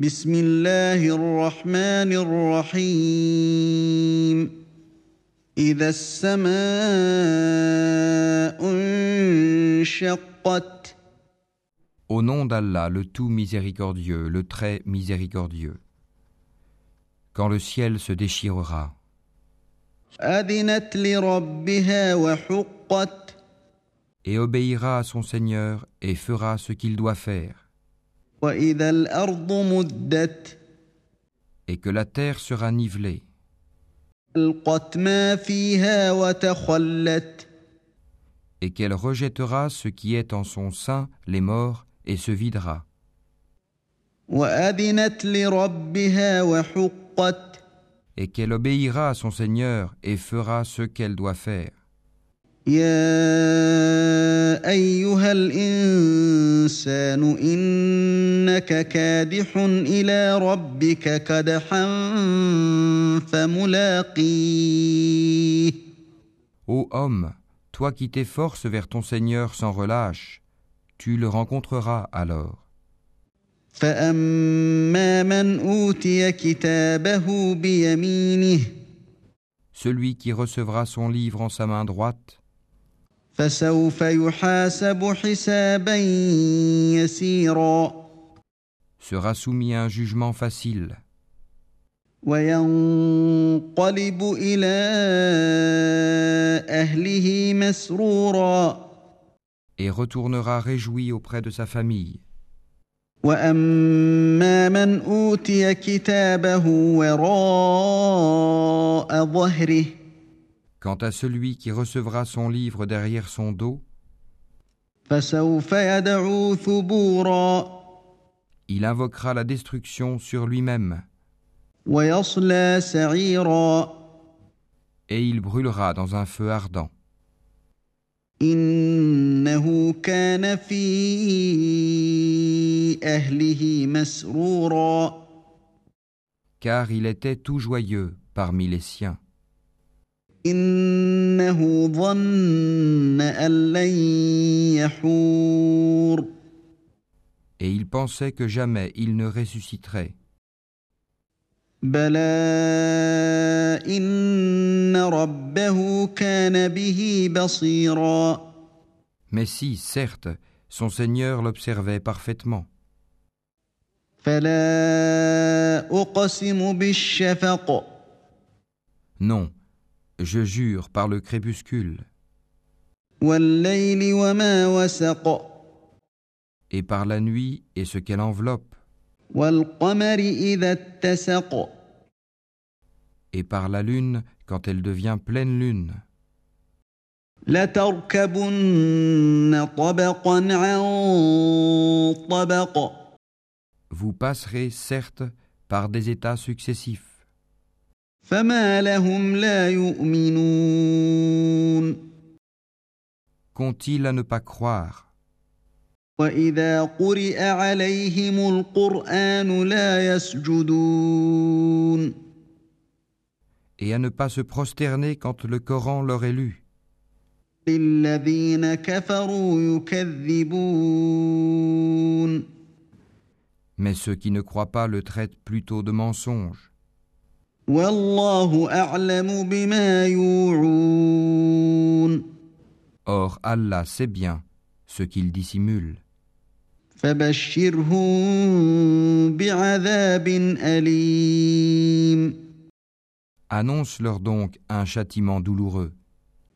بسم الله الرحمن الرحيم إذا السماء انشقت Au nom d'Allah, le tout miséricordieux, le très miséricordieux. Quand le ciel se déchirera, أذنت لربها وحقت et obéira à son Seigneur et fera ce qu'il doit faire, وإذا الأرض مدت Et que la terre sera nivelée. Et qu'elle rejettera ce qui est en son sein, les morts, et se videra. Et qu'elle obéira à son Seigneur et fera ce qu'elle doit faire. يا أيها الإنسان إنك كادح إلى ربك كدحا فملاقيه Ô homme, toi qui t'efforces vers ton Seigneur sans relâche, tu le rencontreras alors. فأما من أوتي كتابه بيمينه Celui qui recevra son livre en sa main droite, فسوف يحاسب حسابا يسيرا sera soumis à un jugement facile, وينقلب إلى أهله مسرورا et retournera réjoui auprès de sa famille. واما من اوتي كتابه وراء ظهره Quant à celui qui recevra son livre derrière son dos, il invoquera la destruction sur lui-même. Et il brûlera dans un feu ardent. Car il était tout joyeux parmi les siens. انه ظن ان لن يحور Et il pensait que jamais il ne ressusciterait. بلى ان ربه كان به بصيرا Mais si, certes, son Seigneur l'observait parfaitement. فلا اقسم بالشفق Non, je jure par le crépuscule. Et par la nuit et ce qu'elle enveloppe. Et par la lune quand elle devient pleine lune. Vous passerez, certes, par des états successifs. Qu'ont-ils à ne pas croire? Et à ne pas se prosterner quand le Coran leur est lu? Mais ceux qui ne croient pas le traitent plutôt de mensonge. Or Allah sait bien ce بعذاب اليم Annonce-leur donc un châtiment douloureux.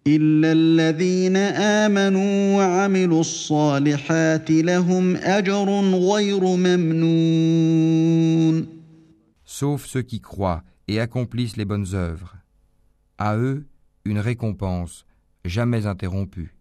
الا الذين امنوا وعملوا الصالحات لهم اجر غير ممنون Sauf ceux qui croient et accomplissent les bonnes œuvres. À eux, une récompense jamais interrompue.